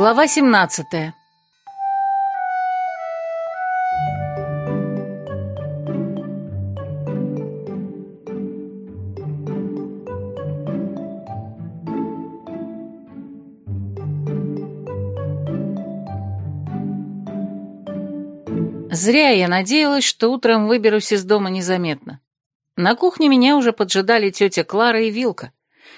Глава 17 Зря я надеялась, что утром выберусь из дома незаметно. На кухне меня уже поджидали тетя Клара и Вилка.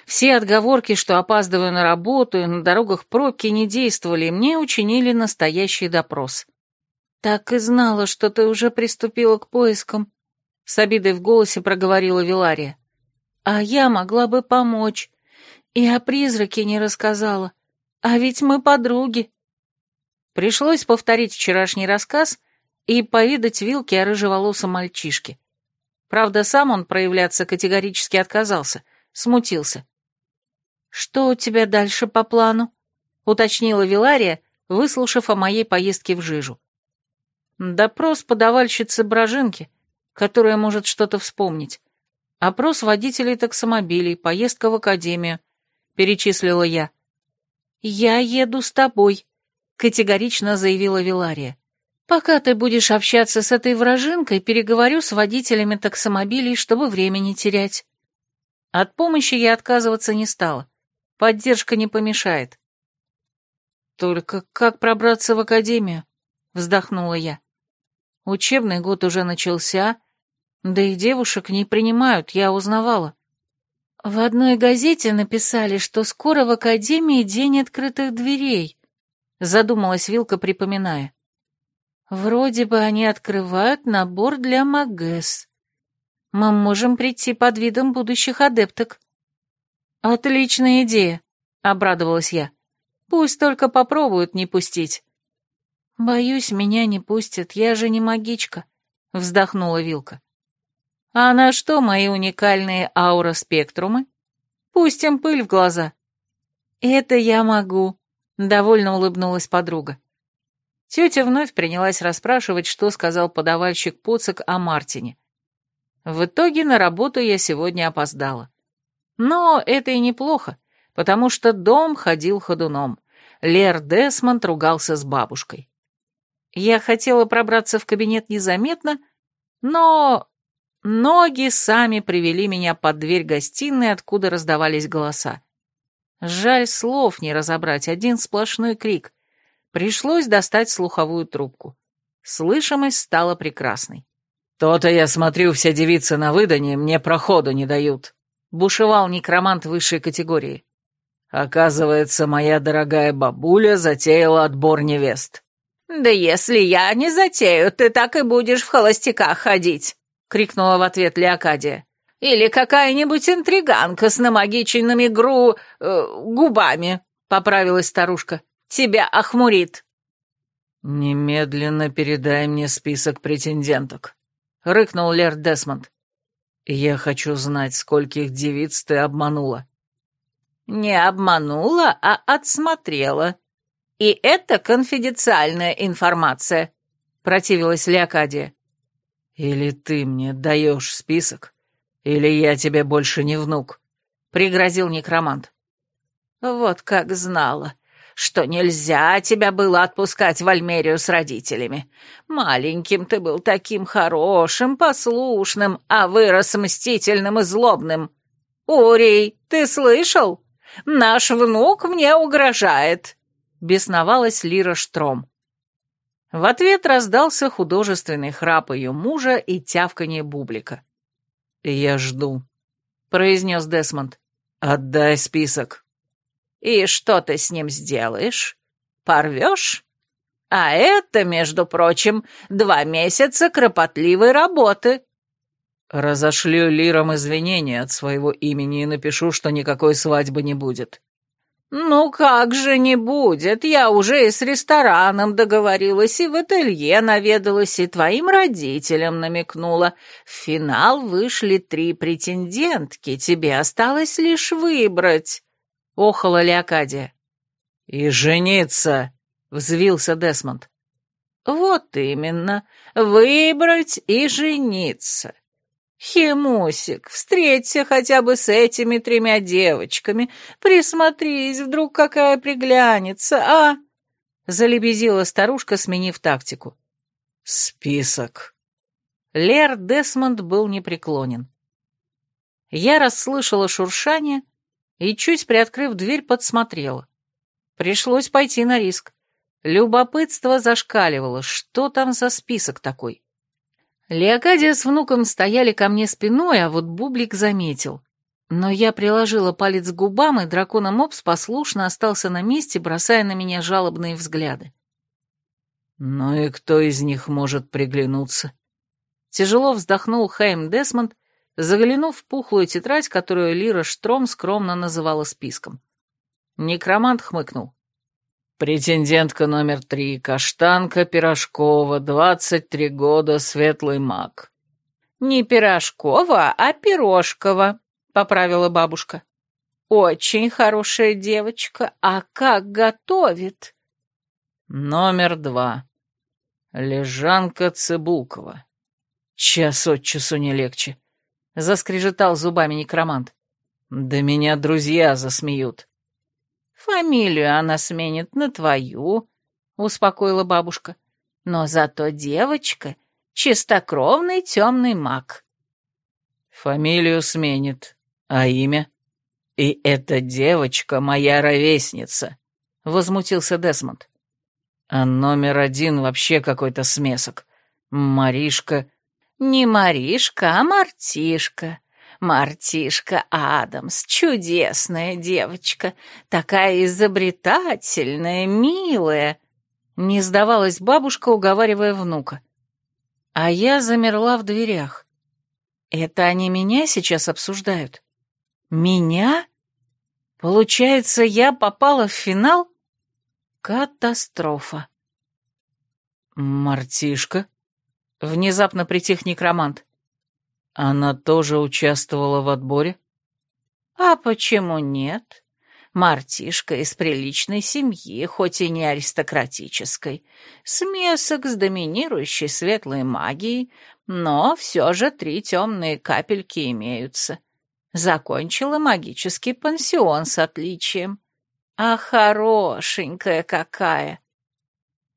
Все отговорки, что опаздываю на работу и на дорогах пробки, не действовали, и мне учинили настоящий допрос. «Так и знала, что ты уже приступила к поискам», — с обидой в голосе проговорила Вилария. «А я могла бы помочь. И о призраке не рассказала. А ведь мы подруги». Пришлось повторить вчерашний рассказ и повидать Вилке о рыжеволосом мальчишке. Правда, сам он проявляться категорически отказался, смутился. «Что у тебя дальше по плану?» — уточнила Вилария, выслушав о моей поездке в Жижу. «Допрос подавальщицы Брожинки, которая может что-то вспомнить. Опрос водителей таксомобилей, поездка в академию», — перечислила я. «Я еду с тобой», — категорично заявила Вилария. «Пока ты будешь общаться с этой вражинкой, переговорю с водителями таксомобилей, чтобы время не терять». От помощи я отказываться не стала. Поддержка не помешает. Только как пробраться в академию? Вздохнула я. Учебный год уже начался, да и девушек не принимают, я узнавала. В одной газете написали, что скоро в академии день открытых дверей, задумалась Вилка, припоминая. Вроде бы они открывают набор для МАГЭС. Мы можем прийти под видом будущих адепток. «Отличная идея», — обрадовалась я. «Пусть только попробуют не пустить». «Боюсь, меня не пустят, я же не магичка», — вздохнула Вилка. «А на что мои уникальные аура-спектрумы? Пустим пыль в глаза». «Это я могу», — довольно улыбнулась подруга. Тетя вновь принялась расспрашивать, что сказал подавальщик Поцик о Мартине. В итоге на работу я сегодня опоздала. Но это и неплохо, потому что дом ходил ходуном. Лер Десмонд ругался с бабушкой. Я хотела пробраться в кабинет незаметно, но ноги сами привели меня под дверь гостиной, откуда раздавались голоса. Жаль, слов не разобрать, один сплошной крик. Пришлось достать слуховую трубку. Слышимость стала прекрасной. «То-то я смотрю, все девицы на выданье мне проходу не дают», бушевал некромант высшей категории. Оказывается, моя дорогая бабуля затеяла отбор невест. «Да если я не затею, ты так и будешь в холостяках ходить», — крикнула в ответ Леокадия. «Или какая-нибудь интриганка с намагиченными гру... Э, губами», — поправилась старушка. «Тебя охмурит». «Немедленно передай мне список претенденток», — рыкнул Лер Десмонд. «Я хочу знать, скольких девиц ты обманула». «Не обманула, а отсмотрела. И это конфиденциальная информация», — противилась Леокадия. «Или ты мне даешь список, или я тебе больше не внук», — пригрозил некромант. «Вот как знала что нельзя тебя было отпускать в Альмерию с родителями. Маленьким ты был таким хорошим, послушным, а вырос мстительным и злобным. Урий, ты слышал? Наш внук мне угрожает!» — бесновалась Лира Штром. В ответ раздался художественный храп ее мужа и тявканье бублика. «Я жду», — произнес Десмонд. «Отдай список». И что ты с ним сделаешь? Порвешь? А это, между прочим, два месяца кропотливой работы. Разошлю лирам извинения от своего имени и напишу, что никакой свадьбы не будет. «Ну как же не будет? Я уже и с рестораном договорилась, и в ателье наведалась, и твоим родителям намекнула. В финал вышли три претендентки, тебе осталось лишь выбрать». — охала Леокадия. «И жениться!» — взвился Десмонд. «Вот именно, выбрать и жениться. Химусик, встреться хотя бы с этими тремя девочками, присмотрись, вдруг какая приглянется, а?» Залебезила старушка, сменив тактику. «Список». Лер Десмонд был непреклонен. Я расслышала шуршание и, чуть приоткрыв дверь, подсмотрела. Пришлось пойти на риск. Любопытство зашкаливало, что там за список такой. Леокадия с внуком стояли ко мне спиной, а вот Бублик заметил. Но я приложила палец к губам, и дракона-мопс послушно остался на месте, бросая на меня жалобные взгляды. «Ну и кто из них может приглянуться?» Тяжело вздохнул Хайм Десмонд, заглянув в пухлую тетрадь, которую Лира Штром скромно называла списком. Некромант хмыкнул. Претендентка номер три, Каштанка Пирожкова, двадцать три года, светлый маг. Не Пирожкова, а Пирожкова, поправила бабушка. Очень хорошая девочка, а как готовит? Номер два. Лежанка Цибулкова. Час от часу не легче. Заскрежетал зубами некромант. Да меня друзья засмеют. Фамилию она сменит на твою, — успокоила бабушка. Но зато девочка — чистокровный темный маг. Фамилию сменит, а имя? И эта девочка моя ровесница, — возмутился Десмонд. А номер один вообще какой-то смесок. Маришка... Не Маришка, а Мартишка. Мартишка Адамс, чудесная девочка, такая изобретательная, милая. Не сдавалась бабушка, уговаривая внука. А я замерла в дверях. Это они меня сейчас обсуждают? Меня? Получается, я попала в финал? Катастрофа. Мартишка? Внезапно притих некромант. Она тоже участвовала в отборе? А почему нет? Мартишка из приличной семьи, хоть и не аристократической, смесок с доминирующей светлой магией, но все же три темные капельки имеются. Закончила магический пансион с отличием. А хорошенькая какая!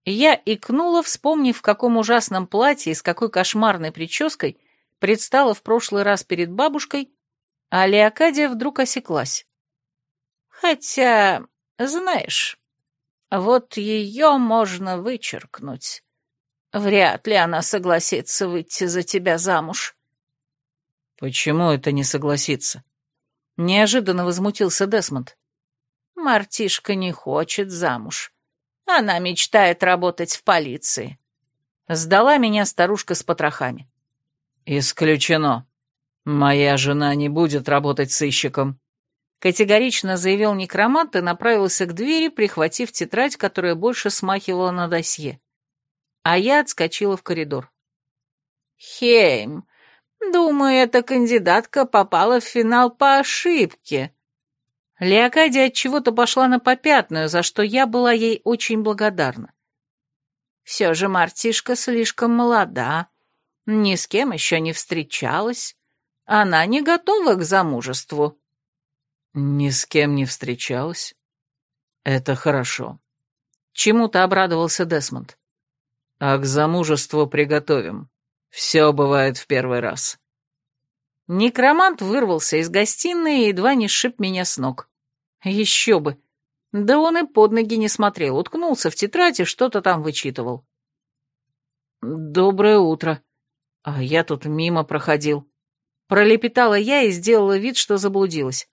Я икнула, вспомнив, в каком ужасном платье и с какой кошмарной прической предстала в прошлый раз перед бабушкой, а Леокадия вдруг осеклась. Хотя, знаешь, вот ее можно вычеркнуть. Вряд ли она согласится выйти за тебя замуж. Почему это не согласится? Неожиданно возмутился Десмонд. Мартишка не хочет замуж. Она мечтает работать в полиции. Сдала меня старушка с потрохами. «Исключено. Моя жена не будет работать сыщиком», — категорично заявил некромант и направился к двери, прихватив тетрадь, которая больше смахивала на досье. А я отскочила в коридор. «Хейм, думаю, эта кандидатка попала в финал по ошибке». Леокадия от чего-то пошла на попятную, за что я была ей очень благодарна. Все же мартишка слишком молода, ни с кем еще не встречалась. Она не готова к замужеству». «Ни с кем не встречалась? Это хорошо». Чему-то обрадовался Десмонд. «А к замужеству приготовим. Все бывает в первый раз». Некромант вырвался из гостиной и едва не сшиб меня с ног. Еще бы. Да он и под ноги не смотрел, уткнулся в тетрадь и что-то там вычитывал. «Доброе утро», а я тут мимо проходил. Пролепетала я и сделала вид, что заблудилась.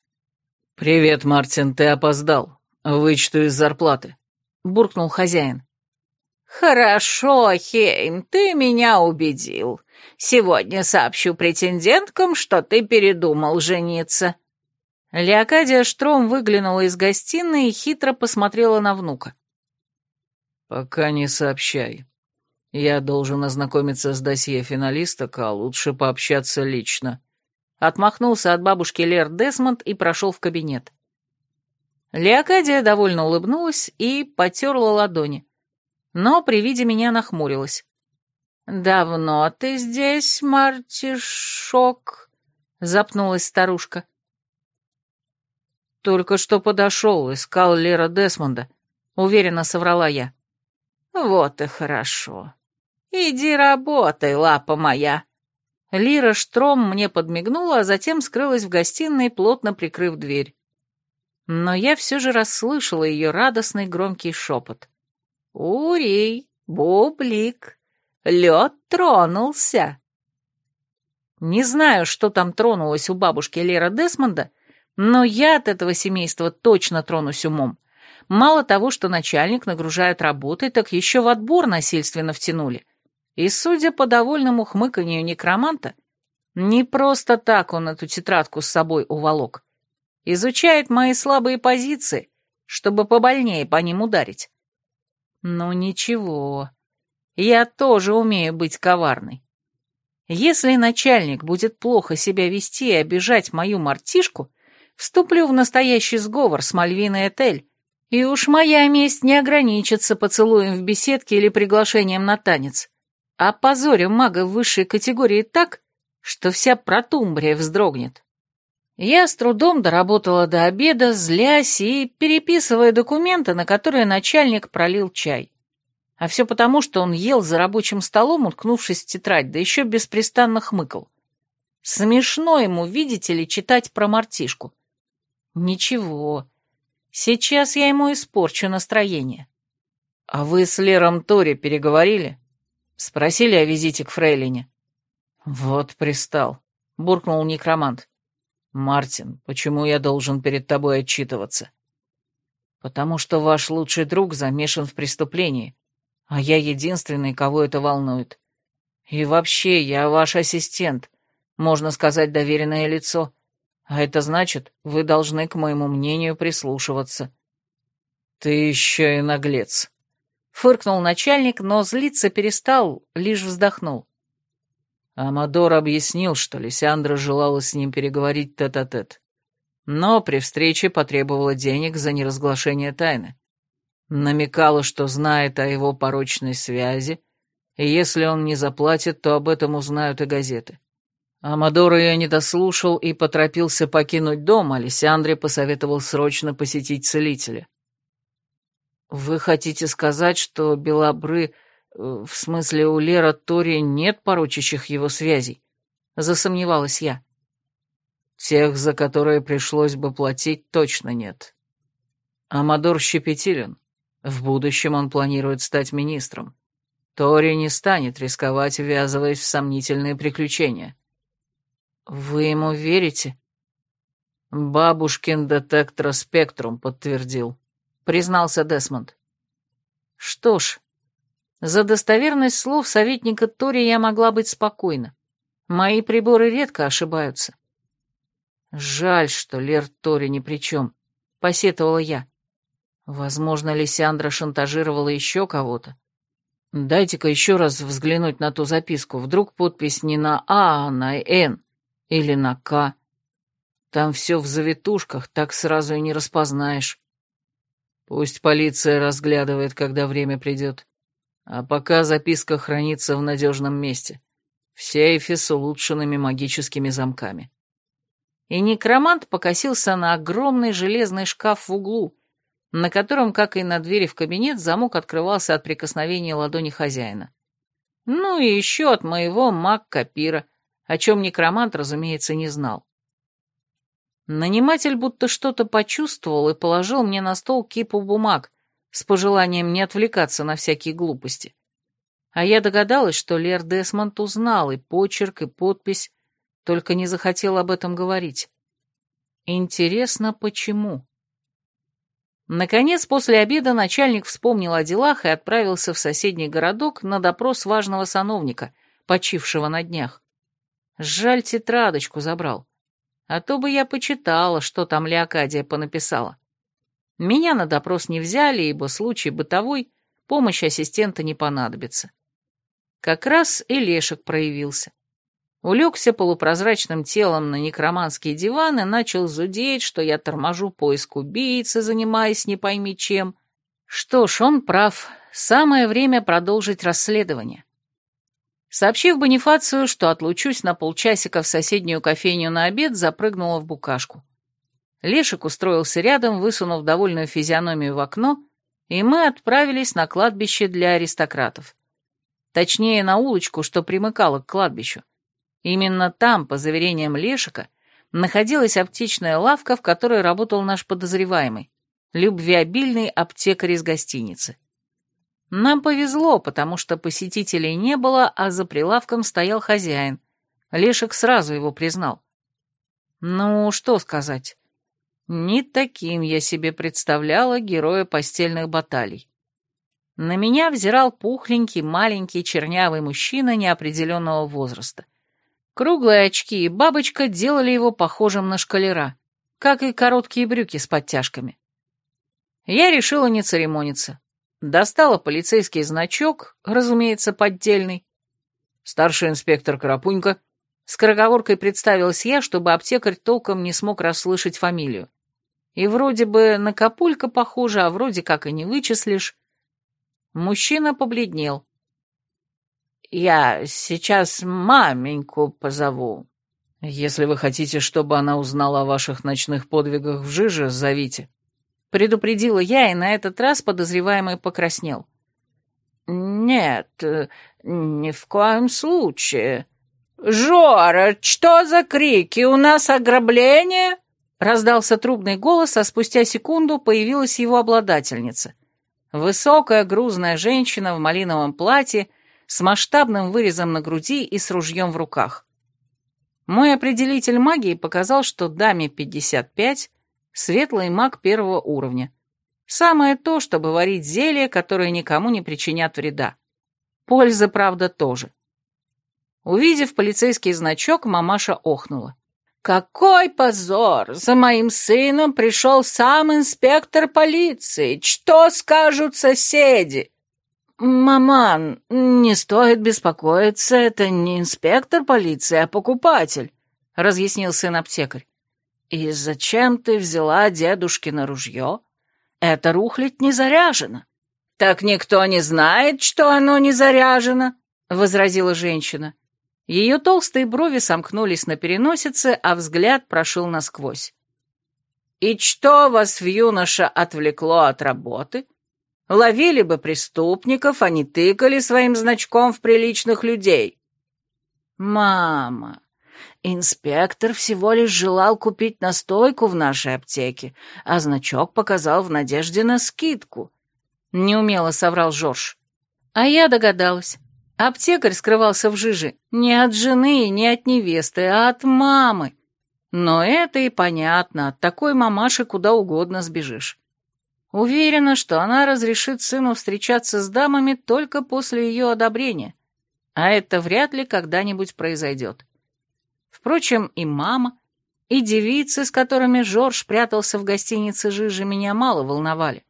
«Привет, Мартин, ты опоздал. Вычту из зарплаты», — буркнул хозяин. «Хорошо, Хейм, ты меня убедил. Сегодня сообщу претенденткам, что ты передумал жениться». Леокадия Штром выглянула из гостиной и хитро посмотрела на внука. «Пока не сообщай. Я должен ознакомиться с досье финалисток, а лучше пообщаться лично. Отмахнулся от бабушки Лер Десмонд и прошел в кабинет. Леокадия довольно улыбнулась и потерла ладони, но при виде меня нахмурилась. «Давно ты здесь, Мартишок?» — запнулась старушка. «Только что подошел, искал Лера Десмонда», — уверенно соврала я. «Вот и хорошо. Иди работай, лапа моя». Лира Штром мне подмигнула, а затем скрылась в гостиной, плотно прикрыв дверь. Но я все же расслышала ее радостный громкий шепот. «Урей, бублик, лед тронулся». Не знаю, что там тронулось у бабушки Лера Десмонда, но я от этого семейства точно тронусь умом. Мало того, что начальник нагружает работой, так еще в отбор насильственно втянули. И, судя по довольному хмыканью некроманта, не просто так он эту тетрадку с собой уволок. Изучает мои слабые позиции, чтобы побольнее по ним ударить. Ну ничего, я тоже умею быть коварной. Если начальник будет плохо себя вести и обижать мою мартишку, вступлю в настоящий сговор с Мальвиной Этель, и уж моя месть не ограничится поцелуем в беседке или приглашением на танец, а позорю мага высшей категории так, что вся протумбрия вздрогнет. Я с трудом доработала до обеда, злясь и переписывая документы, на которые начальник пролил чай. А все потому, что он ел за рабочим столом, уткнувшись в тетрадь, да еще беспрестанно хмыкал. Смешно ему, видите ли, читать про мартишку. Ничего, сейчас я ему испорчу настроение. А вы с Лером Тори переговорили? Спросили о визите к Фрейлине. Вот пристал, буркнул некромант. Мартин, почему я должен перед тобой отчитываться? Потому что ваш лучший друг замешан в преступлении, а я единственный, кого это волнует. И вообще, я ваш ассистент, можно сказать, доверенное лицо. А это значит, вы должны к моему мнению прислушиваться. Ты еще и наглец. Фыркнул начальник, но злиться перестал, лишь вздохнул. Амадор объяснил, что Лисяндра желала с ним переговорить тет-а-тет. -тет. Но при встрече потребовала денег за неразглашение тайны. Намекала, что знает о его порочной связи, и если он не заплатит, то об этом узнают и газеты. Амадор ее не дослушал и поторопился покинуть дом, а Лисяндре посоветовал срочно посетить целителя. «Вы хотите сказать, что Белобры, э, в смысле у Лера Тори, нет порочащих его связей?» — засомневалась я. «Тех, за которые пришлось бы платить, точно нет. Амадор щепетилен. В будущем он планирует стать министром. Тори не станет рисковать, ввязываясь в сомнительные приключения». «Вы ему верите?» «Бабушкин детектор спектрум подтвердил», — признался Десмонд. «Что ж, за достоверность слов советника Тори я могла быть спокойна. Мои приборы редко ошибаются». «Жаль, что Лер Тори ни при чем», — посетовала я. «Возможно, Лисяндра шантажировала еще кого-то. Дайте-ка еще раз взглянуть на ту записку. Вдруг подпись не на А, а на Н. Или на К. Там все в завитушках, так сразу и не распознаешь. Пусть полиция разглядывает, когда время придет. А пока записка хранится в надежном месте. В сейфе с улучшенными магическими замками. И некромант покосился на огромный железный шкаф в углу, на котором, как и на двери в кабинет, замок открывался от прикосновения ладони хозяина. Ну и еще от моего маг-копира, о чем некромант, разумеется, не знал. Наниматель будто что-то почувствовал и положил мне на стол кипу бумаг с пожеланием не отвлекаться на всякие глупости. А я догадалась, что Лер Десмонд узнал и почерк, и подпись, только не захотел об этом говорить. Интересно, почему? Наконец, после обеда начальник вспомнил о делах и отправился в соседний городок на допрос важного сановника, почившего на днях. Жаль, тетрадочку забрал. А то бы я почитала, что там Леокадия понаписала. Меня на допрос не взяли, ибо случай бытовой, помощь ассистента не понадобится. Как раз и Лешек проявился. Улегся полупрозрачным телом на некроманский диван и начал зудеть, что я торможу поиск убийцы, занимаясь не пойми чем. Что ж, он прав. Самое время продолжить расследование. Сообщив Бонифацию, что отлучусь на полчасика в соседнюю кофейню на обед, запрыгнула в букашку. Лешик устроился рядом, высунув довольную физиономию в окно, и мы отправились на кладбище для аристократов. Точнее, на улочку, что примыкала к кладбищу. Именно там, по заверениям Лешика, находилась аптечная лавка, в которой работал наш подозреваемый, любвеобильный аптекарь из гостиницы. Нам повезло, потому что посетителей не было, а за прилавком стоял хозяин. Лешек сразу его признал. Ну, что сказать. Не таким я себе представляла героя постельных баталий. На меня взирал пухленький, маленький, чернявый мужчина неопределенного возраста. Круглые очки и бабочка делали его похожим на шкалера, как и короткие брюки с подтяжками. Я решила не церемониться. Достала полицейский значок, разумеется, поддельный. Старший инспектор Карапунька. Скороговоркой представилась я, чтобы аптекарь толком не смог расслышать фамилию. И вроде бы на Капулька похоже, а вроде как и не вычислишь. Мужчина побледнел. «Я сейчас маменьку позову». «Если вы хотите, чтобы она узнала о ваших ночных подвигах в жиже, зовите», Предупредила я, и на этот раз подозреваемый покраснел. «Нет, ни в коем случае. Жора, что за крики? У нас ограбление?» Раздался трубный голос, а спустя секунду появилась его обладательница. Высокая грузная женщина в малиновом платье с масштабным вырезом на груди и с ружьем в руках. Мой определитель магии показал, что даме 55, Светлый маг первого уровня. Самое то, чтобы варить зелья, которые никому не причинят вреда. Польза, правда, тоже. Увидев полицейский значок, мамаша охнула. «Какой позор! За моим сыном пришел сам инспектор полиции! Что скажут соседи?» «Маман, не стоит беспокоиться, это не инспектор полиции, а покупатель», — разъяснил сын аптекарь. «И зачем ты взяла дедушкино ружье? Это рухлить не заряжено». «Так никто не знает, что оно не заряжено», — возразила женщина. Ее толстые брови сомкнулись на переносице, а взгляд прошел насквозь. «И что вас в юноша отвлекло от работы? Ловили бы преступников, а не тыкали своим значком в приличных людей». «Мама, Инспектор всего лишь желал купить настойку в нашей аптеке, а значок показал в надежде на скидку. Неумело соврал Жорж. А я догадалась. Аптекарь скрывался в жиже не от жены, не от невесты, а от мамы. Но это и понятно, от такой мамаши куда угодно сбежишь. Уверена, что она разрешит сыну встречаться с дамами только после ее одобрения, а это вряд ли когда-нибудь произойдет. Впрочем, и мама, и девицы, с которыми Жорж прятался в гостинице Жижи, меня мало волновали.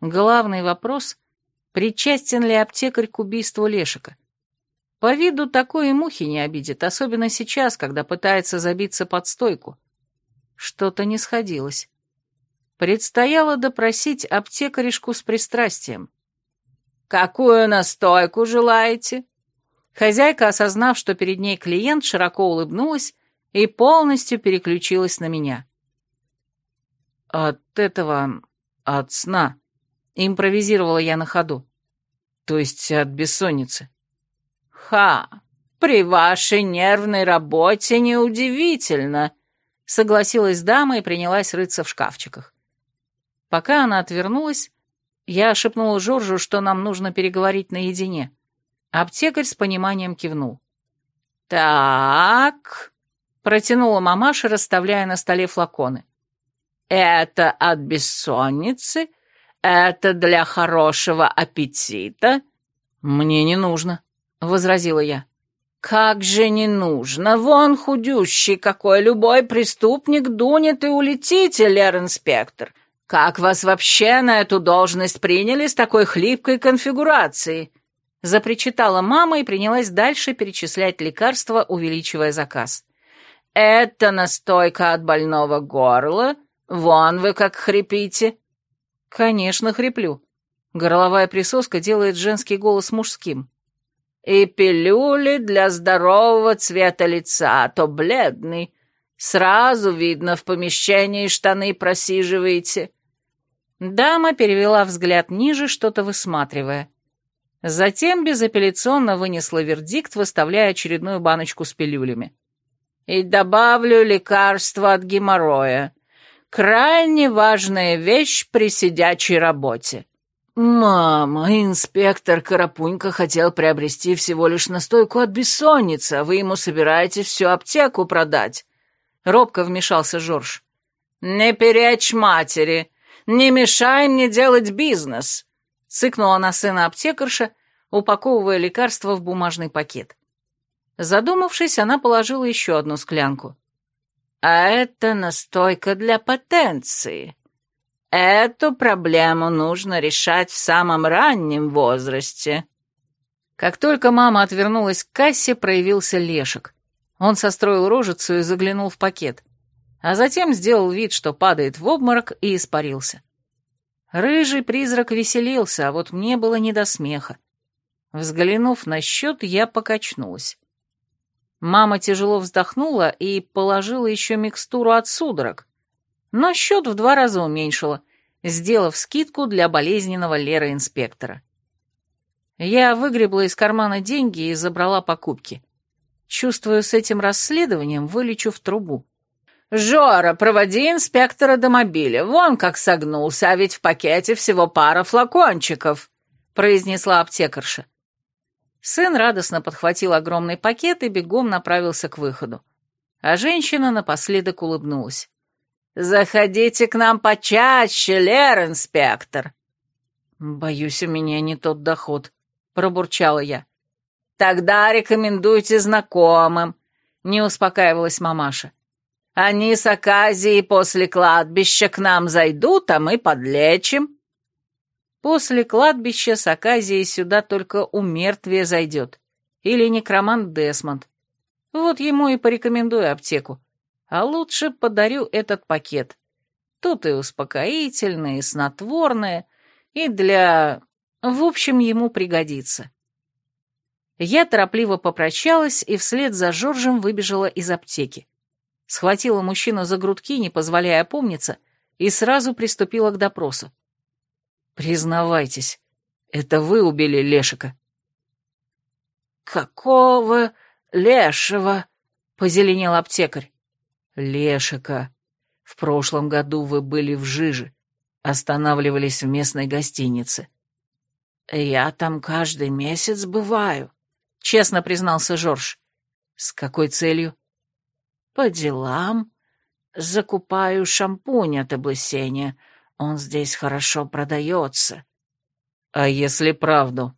Главный вопрос — причастен ли аптекарь к убийству Лешика? По виду такой и мухи не обидит, особенно сейчас, когда пытается забиться под стойку. Что-то не сходилось. Предстояло допросить аптекаришку с пристрастием. «Какую настойку желаете?» Хозяйка, осознав, что перед ней клиент, широко улыбнулась и полностью переключилась на меня. «От этого... от сна», — импровизировала я на ходу. «То есть от бессонницы». «Ха! При вашей нервной работе неудивительно», — согласилась дама и принялась рыться в шкафчиках. Пока она отвернулась, я шепнула Жоржу, что нам нужно переговорить наедине. Аптекарь с пониманием кивнул. «Так...» — протянула мамаша, расставляя на столе флаконы. «Это от бессонницы? Это для хорошего аппетита?» «Мне не нужно», — возразила я. «Как же не нужно? Вон худющий какой, любой преступник дунет и улетите, лер-инспектор. Как вас вообще на эту должность приняли с такой хлипкой конфигурацией?» Запричитала мама и принялась дальше перечислять лекарства, увеличивая заказ. «Это настойка от больного горла? Вон вы как хрипите!» «Конечно, хриплю. Горловая присоска делает женский голос мужским». И пилюли для здорового цвета лица, а то бледный. Сразу видно, в помещении штаны просиживаете». Дама перевела взгляд ниже, что-то высматривая. Затем безапелляционно вынесла вердикт, выставляя очередную баночку с пилюлями. «И добавлю лекарство от геморроя. Крайне важная вещь при сидячей работе». «Мама, инспектор Карапунька хотел приобрести всего лишь настойку от бессонницы, а вы ему собираетесь всю аптеку продать?» Робко вмешался Жорж. «Не перечь матери, не мешай мне делать бизнес», — цыкнула на сына аптекарша, упаковывая лекарство в бумажный пакет. Задумавшись, она положила еще одну склянку. «А это настойка для потенции. Эту проблему нужно решать в самом раннем возрасте». Как только мама отвернулась к кассе, проявился Лешек. Он состроил рожицу и заглянул в пакет, а затем сделал вид, что падает в обморок, и испарился. Рыжий призрак веселился, а вот мне было не до смеха. Взглянув на счет, я покачнулась. Мама тяжело вздохнула и положила еще микстуру от судорог, но счет в два раза уменьшила, сделав скидку для болезненного Лера-инспектора. Я выгребла из кармана деньги и забрала покупки. Чувствую, с этим расследованием вылечу в трубу. «Жора, проводи инспектора до мобиля. Вон как согнулся, а ведь в пакете всего пара флакончиков», — произнесла аптекарша. Сын радостно подхватил огромный пакет и бегом направился к выходу. А женщина напоследок улыбнулась. «Заходите к нам почаще, Лер, инспектор!» «Боюсь, у меня не тот доход», — пробурчала я. «Тогда рекомендуйте знакомым», — не успокаивалась мамаша. «Они с Аказией после кладбища к нам зайдут, а мы подлечим». После кладбища с Аказией сюда только у мертвия зайдет. Или некромант Десмонд. Вот ему и порекомендую аптеку. А лучше подарю этот пакет. Тут и успокоительное, и снотворное, и для... В общем, ему пригодится. Я торопливо попрощалась и вслед за Жоржем выбежала из аптеки. Схватила мужчину за грудки, не позволяя опомниться, и сразу приступила к допросу. Признавайтесь, это вы убили Лешика?» «Какого лешего?» — позеленел аптекарь. «Лешика. В прошлом году вы были в Жиже, останавливались в местной гостинице». «Я там каждый месяц бываю», — честно признался Жорж. «С какой целью?» «По делам. Закупаю шампунь от облысения, он здесь хорошо продается. А если правду?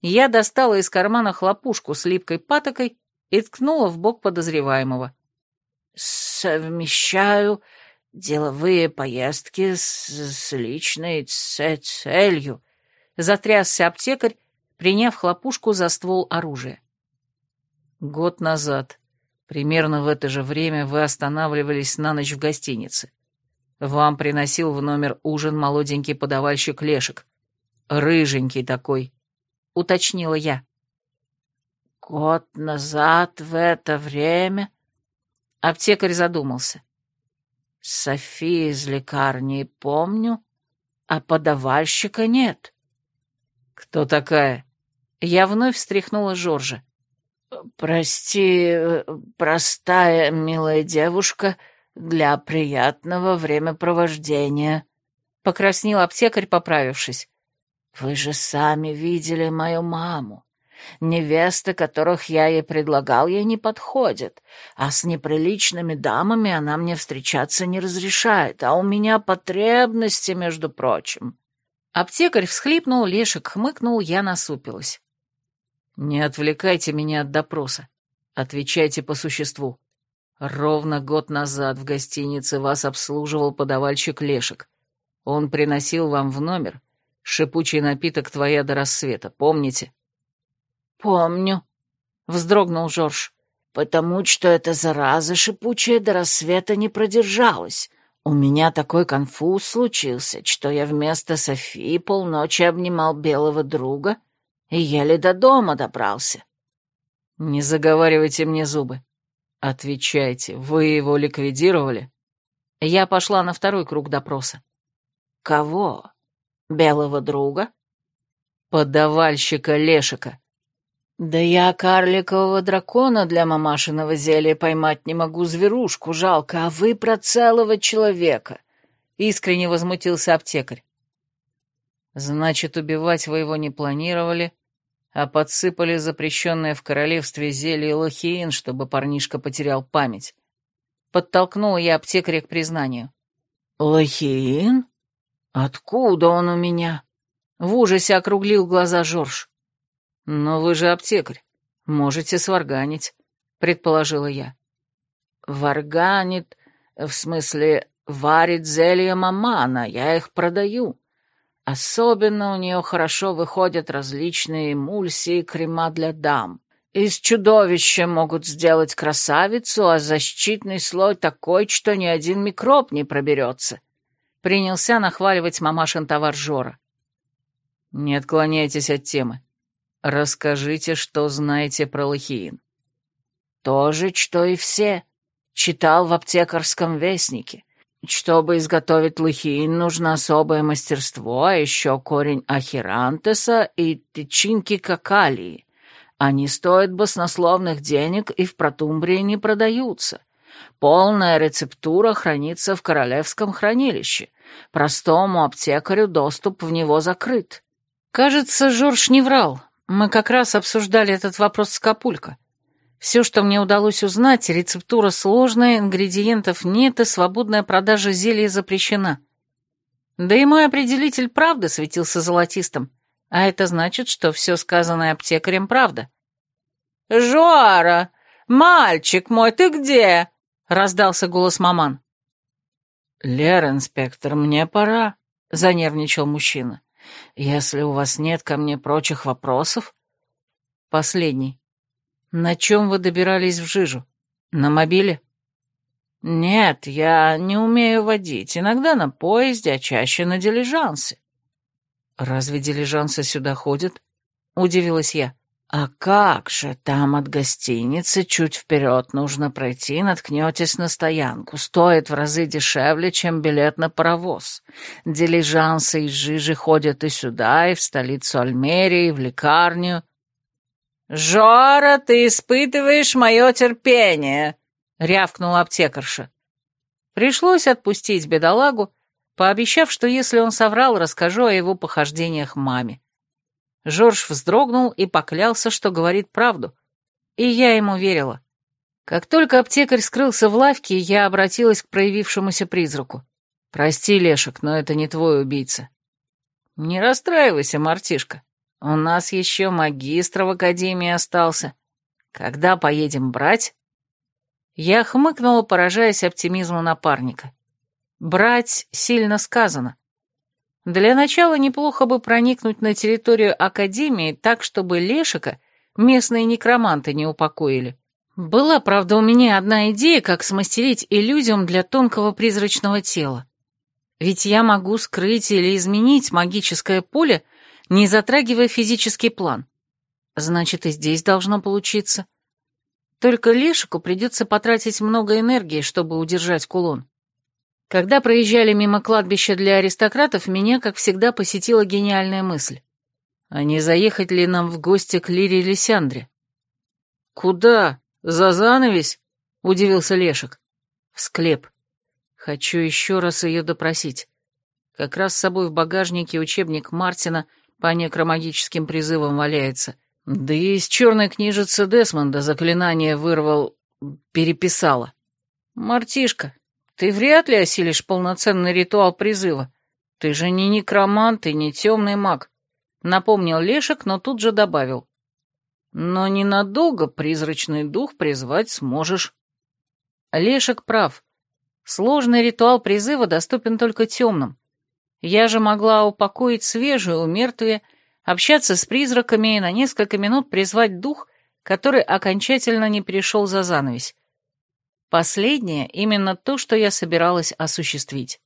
Я достала из кармана хлопушку с липкой патокой и ткнула в бок подозреваемого. Совмещаю деловые поездки с, с личной целью. Затрясся аптекарь, приняв хлопушку за ствол оружия. Год назад, примерно в это же время, вы останавливались на ночь в гостинице. Вам приносил в номер ужин молоденький подавальщик Лешек. Рыженький такой, — уточнила я. Год назад в это время... Аптекарь задумался. Софи из лекарни помню, а подавальщика нет. Кто такая? Я вновь встряхнула Жоржа. «Прости, э, простая милая девушка для приятного времяпровождения», — покраснел аптекарь, поправившись. «Вы же сами видели мою маму. Невесты, которых я ей предлагал, ей не подходят, а с неприличными дамами она мне встречаться не разрешает, а у меня потребности, между прочим». Аптекарь всхлипнул, Лешек хмыкнул, я насупилась. «Не отвлекайте меня от допроса. Отвечайте по существу. Ровно год назад в гостинице вас обслуживал подавальщик Лешек. Он приносил вам в номер шипучий напиток твоя до рассвета, помните? Помню, вздрогнул Жорж, потому что эта зараза шипучая до рассвета не продержалась. У меня такой конфуз случился, что я вместо Софии полночи обнимал белого друга, еле до дома добрался. Не заговаривайте мне зубы. Отвечайте, вы его ликвидировали? Я пошла на второй круг допроса. Кого? Белого друга? Подавальщика Лешика. Да я карликового дракона для мамашиного зелья поймать не могу, зверушку жалко, а вы про целого человека. Искренне возмутился аптекарь. Значит, убивать вы его не планировали, а подсыпали запрещенное в королевстве зелье лохиин, чтобы парнишка потерял память. Подтолкнула я аптекаря к признанию. «Лохиин? Откуда он у меня?» В ужасе округлил глаза Жорж. «Но вы же аптекарь, можете сварганить», — предположила я. «Варганит, в смысле, варит зелье мамана, я их продаю. Особенно у нее хорошо выходят различные эмульсии и крема для дам. Из чудовища могут сделать красавицу, а защитный слой такой, что ни один микроб не проберется. Принялся нахваливать мамашин товар Жора. Не отклоняйтесь от темы. Расскажите, что знаете про лохиин. То же, что и все. Читал в аптекарском вестнике. Чтобы изготовить лохиин, нужно особое мастерство, а еще корень ахирантеса и тычинки какалии. Они стоят баснословных денег и в Протумбрии не продаются. Полная рецептура хранится в королевском хранилище. Простому аптекарю доступ в него закрыт. Кажется, Жорж не врал. Мы как раз обсуждали этот вопрос с Капулько. Все, что мне удалось узнать, рецептура сложная, ингредиентов нет и свободная продажа зелья запрещена. Да и мой определитель правды светился золотистым, а это значит, что все сказанное аптекарем правда. «Жора! Мальчик мой, ты где?» — раздался голос маман. «Лера, инспектор, мне пора», — занервничал мужчина. «Если у вас нет ко мне прочих вопросов...» Последний. «На чем вы добирались в Жижу? На мобиле?» «Нет, я не умею водить. Иногда на поезде, а чаще на дилижансе». «Разве дилижансы сюда ходят?» — удивилась я. «А как же, там от гостиницы чуть вперед нужно пройти, наткнетесь на стоянку. Стоит в разы дешевле, чем билет на паровоз. Дилижансы из Жижи ходят и сюда, и в столицу Альмерии, и в лекарню. «Жора, ты испытываешь мое терпение!» — рявкнула аптекарша. Пришлось отпустить бедолагу, пообещав, что если он соврал, расскажу о его похождениях маме. Жорж вздрогнул и поклялся, что говорит правду. И я ему верила. Как только аптекарь скрылся в лавке, я обратилась к проявившемуся призраку. «Прости, Лешек, но это не твой убийца». «Не расстраивайся, мартишка. У нас еще магистр в академии остался. Когда поедем брать?» Я хмыкнула, поражаясь оптимизму напарника. «Брать сильно сказано. Для начала неплохо бы проникнуть на территорию Академии так, чтобы Лешика местные некроманты не упокоили. Была, правда, у меня одна идея, как смастерить иллюзиум для тонкого призрачного тела. Ведь я могу скрыть или изменить магическое поле, не затрагивая физический план. Значит, и здесь должно получиться. Только Лешику придется потратить много энергии, чтобы удержать кулон. Когда проезжали мимо кладбища для аристократов, меня, как всегда, посетила гениальная мысль. А не заехать ли нам в гости к Лире Лисяндре? «Куда? За занавесь?» — удивился Лешек. «В склеп. Хочу еще раз ее допросить. Как раз с собой в багажнике учебник Мартина по некромагическим призывам валяется. Да и из черной книжицы Десмонда заклинание вырвал... переписала. Мартишка, ты вряд ли осилишь полноценный ритуал призыва. Ты же не некромант и не темный маг. Напомнил Лешек, но тут же добавил. Но ненадолго призрачный дух призвать сможешь. Лешек прав. Сложный ритуал призыва доступен только темным. Я же могла упокоить свежую у общаться с призраками и на несколько минут призвать дух, который окончательно не перешел за занавесь. Последнее — именно то, что я собиралась осуществить.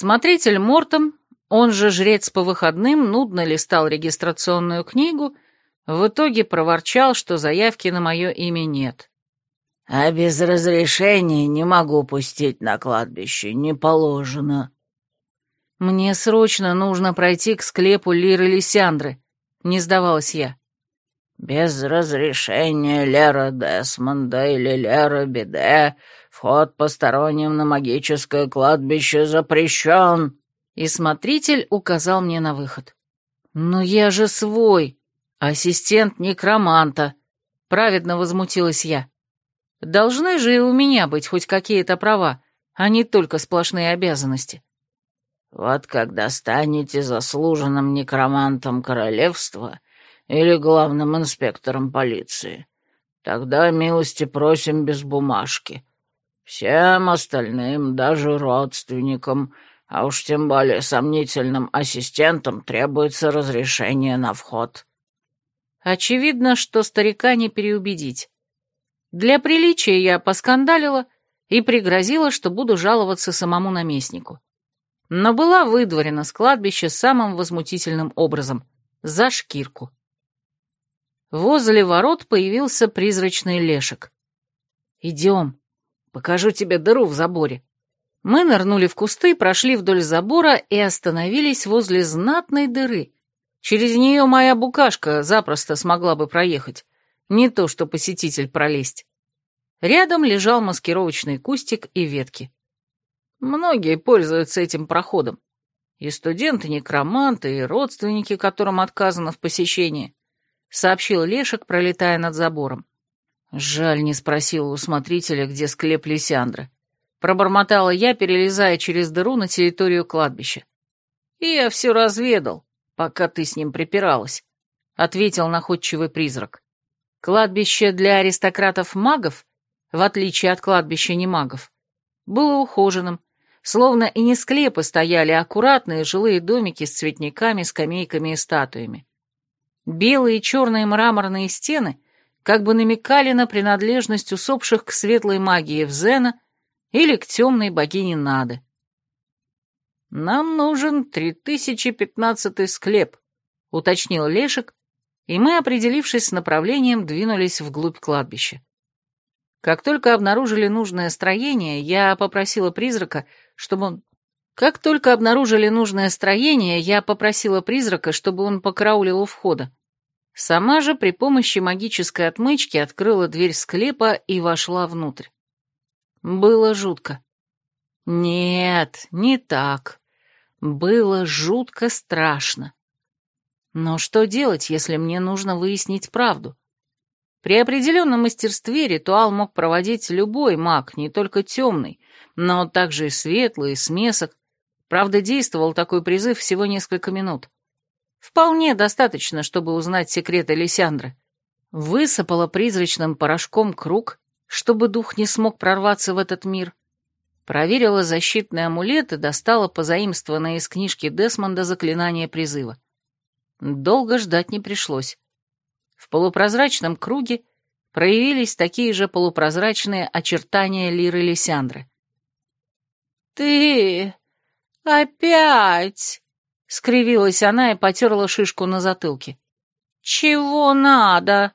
Смотритель Мортом, он же жрец по выходным, нудно листал регистрационную книгу, в итоге проворчал, что заявки на мое имя нет. «А без разрешения не могу пустить на кладбище, не положено». «Мне срочно нужно пройти к склепу Лиры Лисяндры», — не сдавалась я. «Без разрешения Лера Десмонда или Лера Биде вход посторонним на магическое кладбище запрещен», и смотритель указал мне на выход. «Но я же свой, ассистент некроманта», — праведно возмутилась я. «Должны же и у меня быть хоть какие-то права, а не только сплошные обязанности». «Вот когда станете заслуженным некромантом королевства или главным инспектором полиции, тогда милости просим без бумажки. Всем остальным, даже родственникам, а уж тем более сомнительным ассистентам требуется разрешение на вход». Очевидно, что старика не переубедить. Для приличия я поскандалила и пригрозила, что буду жаловаться самому наместнику но была выдворена с кладбища самым возмутительным образом — за шкирку. Возле ворот появился призрачный лешек. «Идем, покажу тебе дыру в заборе». Мы нырнули в кусты, прошли вдоль забора и остановились возле знатной дыры. Через нее моя букашка запросто смогла бы проехать, не то что посетитель пролезть. Рядом лежал маскировочный кустик и ветки. Многие пользуются этим проходом. И студенты-некроманты, и родственники, которым отказано в посещении, сообщил Лешек, пролетая над забором. Жаль, не спросил у смотрителя, где склеп Лисяндры. Пробормотала я, перелезая через дыру на территорию кладбища. И я все разведал, пока ты с ним припиралась, ответил находчивый призрак. Кладбище для аристократов-магов, в отличие от кладбища немагов, было ухоженным, Словно и не склепы стояли, а аккуратные жилые домики с цветниками, скамейками и статуями. Белые и черные мраморные стены как бы намекали на принадлежность усопших к светлой магии Взена или к темной богине Нады. «Нам нужен 3015-й склеп», — уточнил Лешек, и мы, определившись с направлением, двинулись вглубь кладбища. Как только обнаружили нужное строение, я попросила призрака чтобы он... Как только обнаружили нужное строение, я попросила призрака, чтобы он покараулил у входа. Сама же при помощи магической отмычки открыла дверь склепа и вошла внутрь. Было жутко. Нет, не так. Было жутко страшно. Но что делать, если мне нужно выяснить правду? При определенном мастерстве ритуал мог проводить любой маг, не только темный, но также и светлый, и смесок. Правда, действовал такой призыв всего несколько минут. Вполне достаточно, чтобы узнать секреты Лисяндры. Высыпала призрачным порошком круг, чтобы дух не смог прорваться в этот мир. Проверила защитный амулет и достала позаимствованное из книжки Десмонда заклинание призыва. Долго ждать не пришлось. В полупрозрачном круге проявились такие же полупрозрачные очертания лиры Лисяндры. «Ты опять!» — скривилась она и потерла шишку на затылке. «Чего надо?»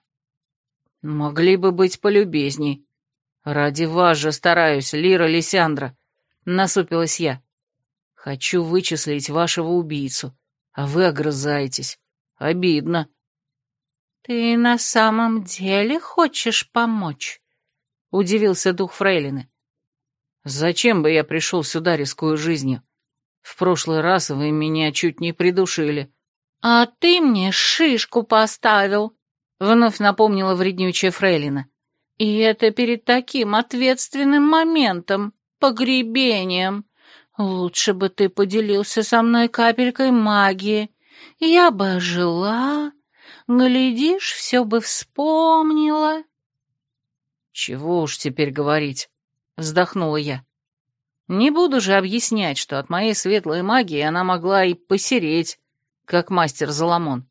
«Могли бы быть полюбезней. Ради вас же стараюсь, Лира Лисяндра», — насупилась я. «Хочу вычислить вашего убийцу, а вы огрызаетесь. Обидно». «Ты на самом деле хочешь помочь?» — удивился дух Фрейлины. Зачем бы я пришел сюда, рискуя жизнью? В прошлый раз вы меня чуть не придушили. А ты мне шишку поставил, вновь напомнила вреднючая Фрейлина. И это перед таким ответственным моментом, погребением. Лучше бы ты поделился со мной капелькой магии. Я бы жила, глядишь, все бы вспомнила. Чего уж теперь говорить. — вздохнула я. «Не буду же объяснять, что от моей светлой магии она могла и посереть, как мастер Заломон.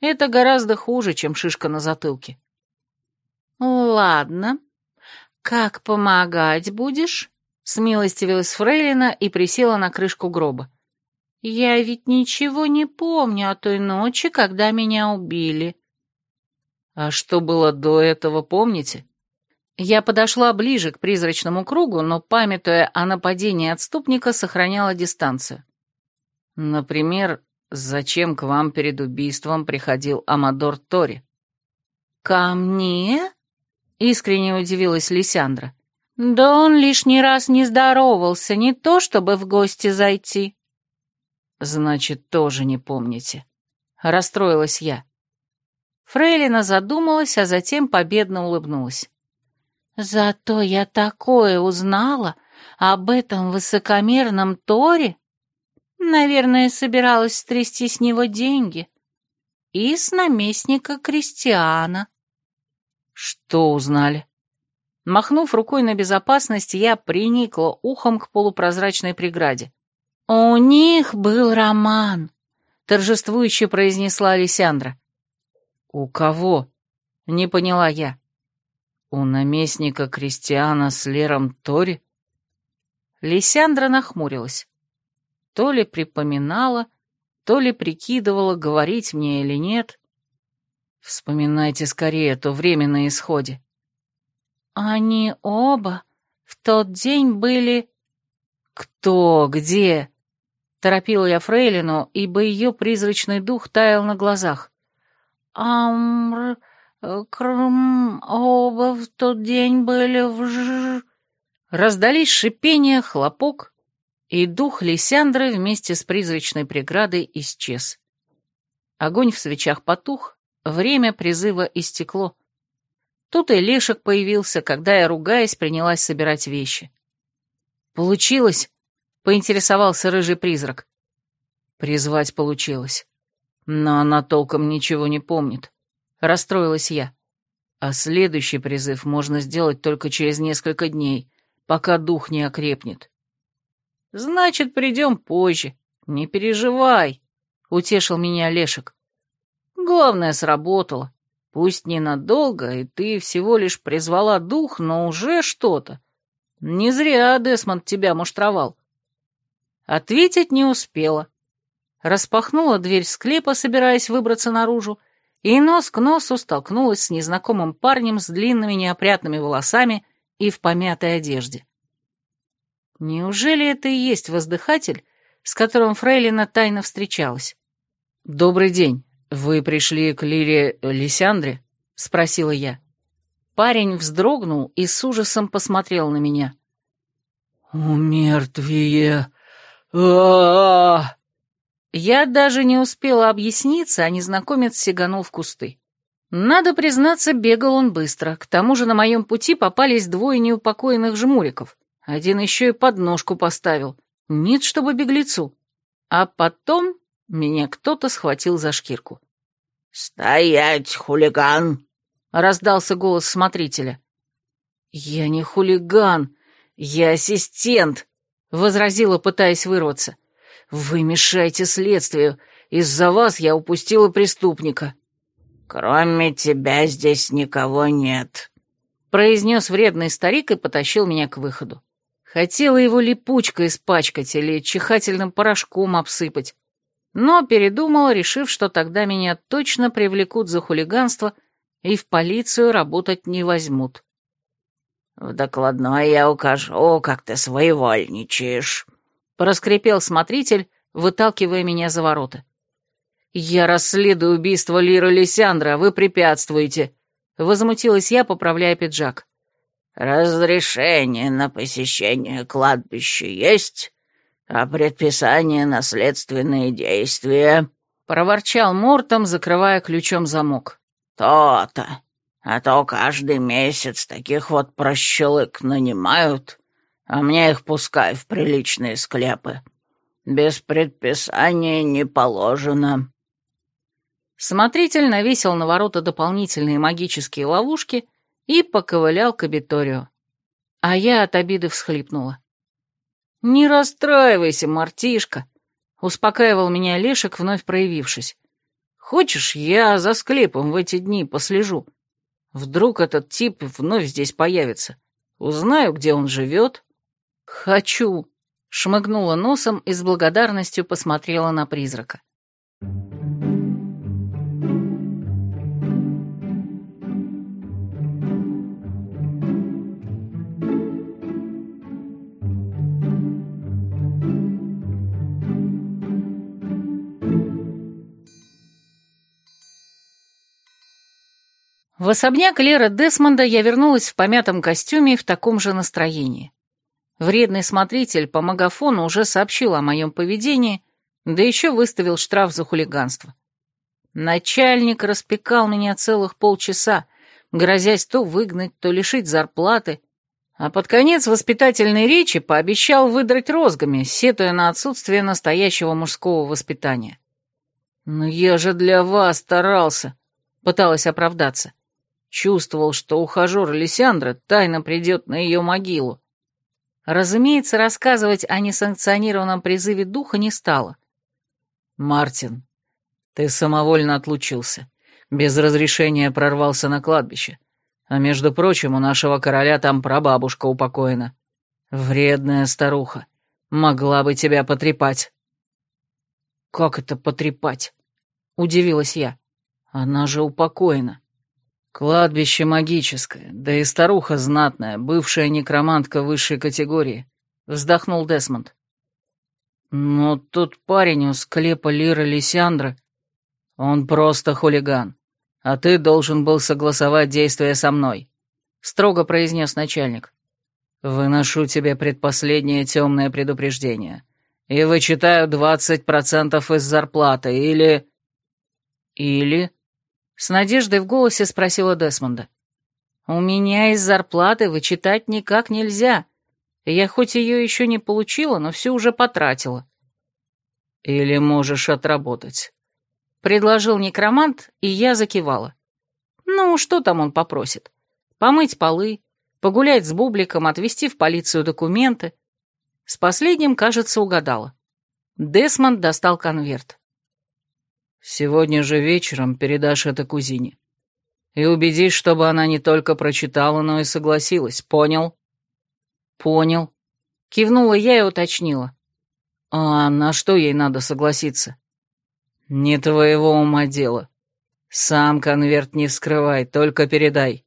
Это гораздо хуже, чем шишка на затылке». «Ладно. Как помогать будешь?» — Смилостивилась Фрейлина и присела на крышку гроба. «Я ведь ничего не помню о той ночи, когда меня убили». «А что было до этого, помните?» Я подошла ближе к призрачному кругу, но, памятуя о нападении отступника, сохраняла дистанцию. Например, зачем к вам перед убийством приходил Амадор Тори? «Ко мне?» — искренне удивилась Лисяндра. «Да он лишний раз не здоровался, не то чтобы в гости зайти». «Значит, тоже не помните». Расстроилась я. Фрейлина задумалась, а затем победно улыбнулась. «Зато я такое узнала об этом высокомерном Торе. Наверное, собиралась стрясти с него деньги. И с наместника Кристиана». «Что узнали?» Махнув рукой на безопасность, я приникла ухом к полупрозрачной преграде. «У них был роман», — торжествующе произнесла Александра. «У кого?» — не поняла я. «У наместника Кристиана с Лером Тори?» Лисяндра нахмурилась. То ли припоминала, то ли прикидывала, говорить мне или нет. Вспоминайте скорее то время на исходе. Они оба в тот день были... Кто? Где? Торопила я Фрейлину, ибо ее призрачный дух таял на глазах. Амр... Крм... Оба в тот день были в ж... Раздались шипения, хлопок, и дух Лисяндры вместе с призрачной преградой исчез. Огонь в свечах потух, время призыва истекло. Тут и Лешек появился, когда я, ругаясь, принялась собирать вещи. «Получилось?» — поинтересовался рыжий призрак. Призвать получилось. Но она толком ничего не помнит. Расстроилась я. А следующий призыв можно сделать только через несколько дней, пока дух не окрепнет. «Значит, придем позже. Не переживай», — утешил меня Лешек. «Главное, сработало. Пусть ненадолго, и ты всего лишь призвала дух, но уже что-то. Не зря Десмонд тебя муштровал. Ответить не успела. Распахнула дверь склепа, собираясь выбраться наружу, и нос к носу столкнулась с незнакомым парнем с длинными неопрятными волосами и в помятой одежде. Неужели это и есть воздыхатель, с которым Фрейлина тайно встречалась? «Добрый день. «Вы пришли к Лире Лисяндре?» — спросила я. Парень вздрогнул и с ужасом посмотрел на меня. «Умертвие! а, -а, Я даже не успела объясниться, а незнакомец сиганул в кусты. Надо признаться, бегал он быстро. К тому же на моем пути попались двое неупокоенных жмуриков. Один еще и подножку поставил. Нет, чтобы беглецу. А потом меня кто-то схватил за шкирку. «Стоять, хулиган!» — раздался голос смотрителя. «Я не хулиган, я ассистент», — возразила, пытаясь вырваться. «Вы мешаете следствию. Из-за вас я упустила преступника». «Кроме тебя здесь никого нет», — произнес вредный старик и потащил меня к выходу. Хотела его липучкой испачкать или чихательным порошком обсыпать, но передумал, решив, что тогда меня точно привлекут за хулиганство и в полицию работать не возьмут. «В докладной я укажу, как ты своевольничаешь», — проскрипел смотритель, выталкивая меня за ворота. «Я расследую убийство Лиры Лисяндра, вы препятствуете», — возмутилась я, поправляя пиджак. «Разрешение на посещение кладбища есть?» «А предписание — наследственные действия», — проворчал Мортом, закрывая ключом замок. «То-то. А то каждый месяц таких вот прощелык нанимают, а мне их пускай в приличные склепы. Без предписания не положено». Смотритель навесил на ворота дополнительные магические ловушки и поковылял к абиторию. А я от обиды всхлипнула. «Не расстраивайся, мартишка», — успокаивал меня Лешек, вновь проявившись. «Хочешь, я за склепом в эти дни послежу? Вдруг этот тип вновь здесь появится. Узнаю, где он живет». «Хочу», — шмыгнула носом и с благодарностью посмотрела на призрака. В особняк Лера Десмонда я вернулась в помятом костюме и в таком же настроении. Вредный смотритель по магафону уже сообщил о моем поведении, да еще выставил штраф за хулиганство. Начальник распекал меня целых полчаса, грозясь то выгнать, то лишить зарплаты, а под конец воспитательной речи пообещал выдрать розгами, сетуя на отсутствие настоящего мужского воспитания. «Но я же для вас старался», — пыталась оправдаться. Чувствовал, что ухажер Лисяндра тайно придет на ее могилу. Разумеется, рассказывать о несанкционированном призыве духа не стало. «Мартин, ты самовольно отлучился. Без разрешения прорвался на кладбище. А между прочим, у нашего короля там прабабушка упокоена. Вредная старуха. Могла бы тебя потрепать». «Как это потрепать?» — удивилась я. «Она же упокоена». «Кладбище магическое, да и старуха знатная, бывшая некромантка высшей категории», — вздохнул Десмонд. «Но тот парень у склепа Лира Лисяндра, он просто хулиган, а ты должен был согласовать действия со мной», — строго произнес начальник. «Выношу тебе предпоследнее темное предупреждение и вычитаю двадцать процентов из зарплаты, или...» «Или...» С надеждой в голосе спросила Десмонда. «У меня из зарплаты вычитать никак нельзя. Я хоть ее еще не получила, но все уже потратила». «Или можешь отработать», — предложил некромант, и я закивала. «Ну, что там он попросит? Помыть полы, погулять с Бубликом, отвезти в полицию документы». С последним, кажется, угадала. Десмонд достал конверт. Сегодня же вечером передашь это кузине. И убедись, чтобы она не только прочитала, но и согласилась. Понял? Понял. Кивнула я и уточнила. А на что ей надо согласиться? Не твоего ума дело. Сам конверт не вскрывай, только передай.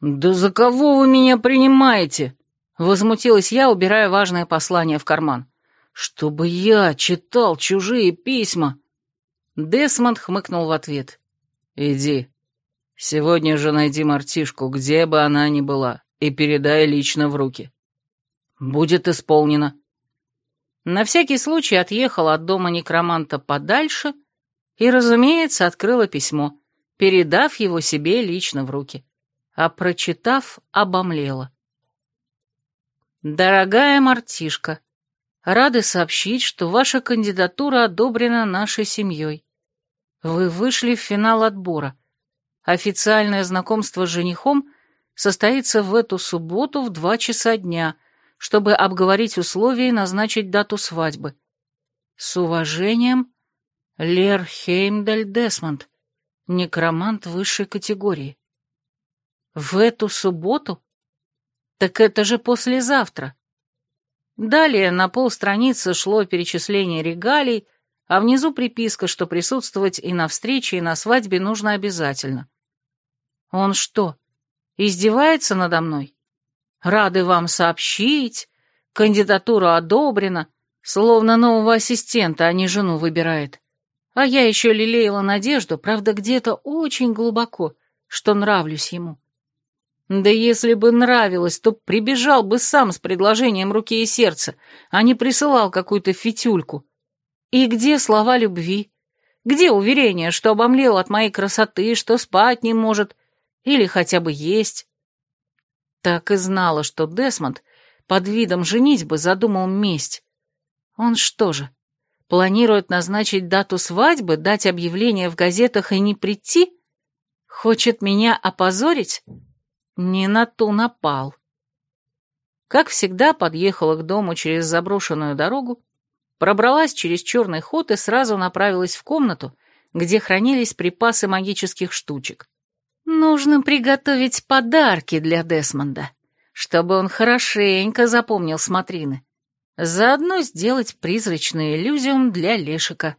Да за кого вы меня принимаете? Возмутилась я, убирая важное послание в карман. Чтобы я читал чужие письма. Десмонд хмыкнул в ответ. «Иди. Сегодня же найди мартишку, где бы она ни была, и передай лично в руки». «Будет исполнено». На всякий случай отъехала от дома некроманта подальше и, разумеется, открыла письмо, передав его себе лично в руки. А прочитав, обомлела. «Дорогая мартишка, рады сообщить, что ваша кандидатура одобрена нашей семьей. Вы вышли в финал отбора. Официальное знакомство с женихом состоится в эту субботу в два часа дня, чтобы обговорить условия и назначить дату свадьбы. С уважением, Лер Хеймдаль Десмонд, некромант высшей категории. В эту субботу? Так это же послезавтра. Далее на полстраницы шло перечисление регалий, а внизу приписка, что присутствовать и на встрече, и на свадьбе нужно обязательно. Он что, издевается надо мной? Рады вам сообщить, кандидатура одобрена, словно нового ассистента, а не жену выбирает. А я еще лелеяла надежду, правда, где-то очень глубоко, что нравлюсь ему. Да если бы нравилось, то прибежал бы сам с предложением руки и сердца, а не присылал какую-то фитюльку. И где слова любви? Где уверение, что обомлел от моей красоты, что спать не может, или хотя бы есть? Так и знала, что Десмонд под видом женитьбы задумал месть. Он что же, планирует назначить дату свадьбы, дать объявление в газетах и не прийти? Хочет меня опозорить? Не на ту напал. Как всегда, подъехала к дому через заброшенную дорогу, пробралась через черный ход и сразу направилась в комнату, где хранились припасы магических штучек. Нужно приготовить подарки для Десмонда. чтобы он хорошенько запомнил смотрины. Заодно сделать призрачный иллюзиум для Лешика.